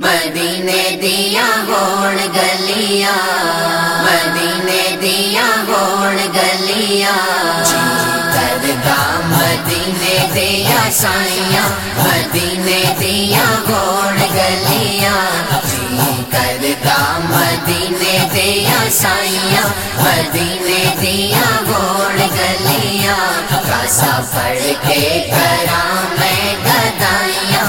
مدینے دیا گوڑ گلیا مدینے دیا گوڑ گلیا کردا مدینے دیا سائیا مدینے دیا گوڑ گلیا کردا مدینے دیا سائیا مدینے دیا گوڑ گلیا کاسا پڑھ کے کرا میں گدائیا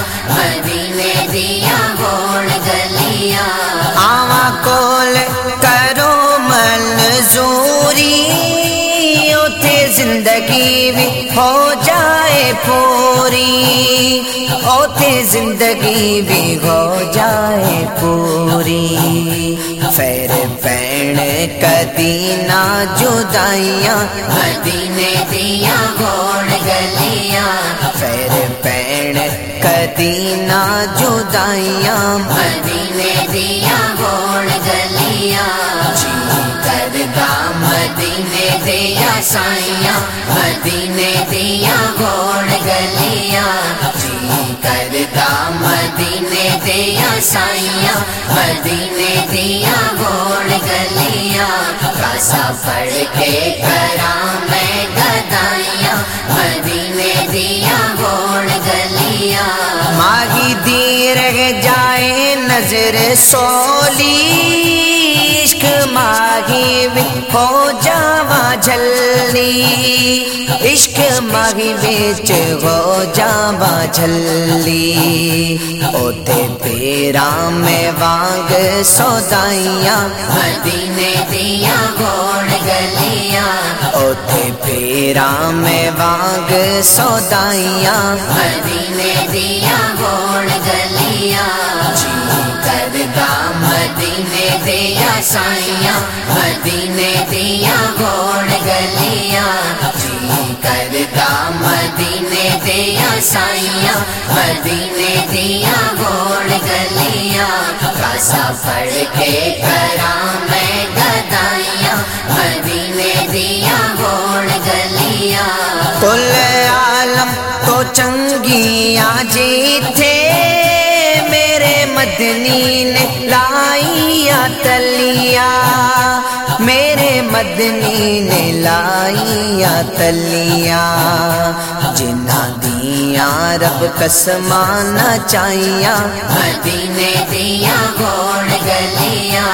ہو جائے پوری اوتھے زندگی بھی ہو جائے پوری۔ فیر پین کدینہ جدائیاں، مدینے دیا گوڑ گلیا فیر پین کدی نہ جدائیاں، مدینے دیا گوڑ گلیا جی کردا مدینے دیا سائیا مدینے دیا گوڑ گلیا جی کردا مدینے دیا سائیا مدینے دیا گوڑ گلیا کاسا پڑھ کے کرا میں گدائیا مدینے دیا گوڑ گلیا ماہی دی رہ جائے نظر سولی۔ ہو جاوا جھلی عشق ماہی بچ ہو جاوا جھلی اوتے پیرا میں وانگ سودائیاں، مدینے دیا گوڑ گلیا اوتے پیرا میں وانگ سودائیاں، مدینے دیا گوڑ گلیا دیا سائیا مدینے دیا گوڑ گلیا کردا مدینے دیا سائیا مدینے دیا گوڑ گلیا کاسا پڑھ کے کرا میں گدائیا مدینے دیا گوڑ گلیا کل عالم تو چنگیاں جی تھے میرے مدنی نے لائیا تلیا میرے مدنی نے لائیا تلیا جنہ دیا رب کسمانا چاہیا مدینے دیا گوڑ گلیا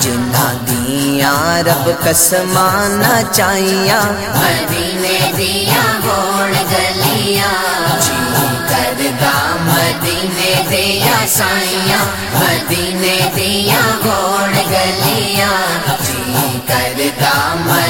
جنہ دیا رب کسمانا چاہیا مدینے دیا گوڑ گلیا مدینے دیا سائیا مدینے دیا گوڑ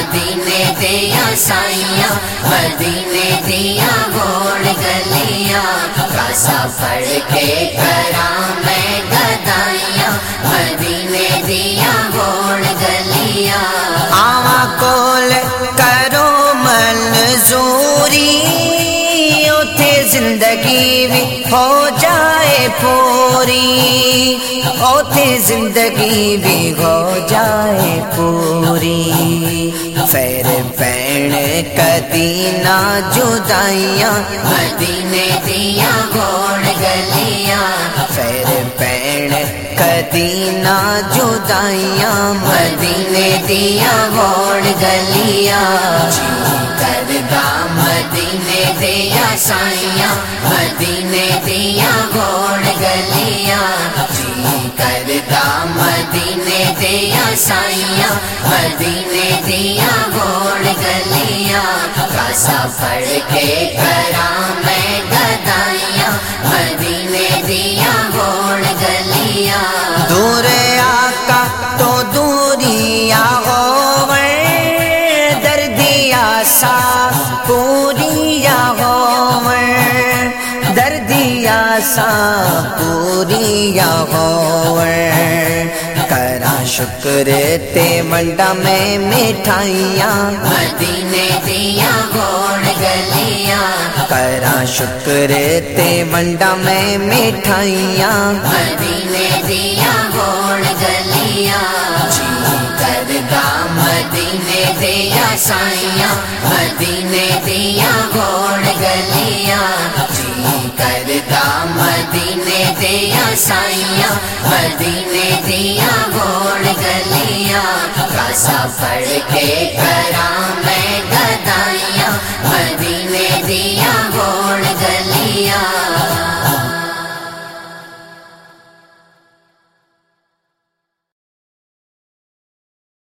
مدینے دیا سائیا مدینے دیا گوڑ گلیا کاسا پڑھ کے کرا میں گدائیا مدینے دیا گوڑ گلیا آوا کول کرو منظوری، اوتھے زندگی بھی ہو جائے پوری۔ اوتھے زندگی بھی ہو جائے پوری۔ فیر پین کدی نہ جدائیاں، مدینے دیا گوڑ گلیا فیر پین کدینہ جدائیاں، مدینے دیا گوڑ گلیا کردا مدینے دیا سائیا مدینے دیا گوڑ دیا سائیا مدینے دیا گوڑ گلیا کاسا پڑھ کے کرا میں گدائیا مدینے دیا گوڑ گلیا دور آقا تو دوریا ہوور دردیا سا پوریا ہوور دردیا سا پوریا ہوور کرا شکر تے منڈا میں مٹھائیاں۔ مدینے دیا گوڑ گلیا کرا شکر تے منڈا میں مٹھائیاں۔ مدینے دیا گوڑ گلیا کردا مدینے دیا سائیا مدینے دیا گوڑ گلیا کردا مدینے دیا سائیاں، مدینے دیا گوڑ گلیاں کاسا پڑھ کے کرا میں گدائیاں، مدینے دیا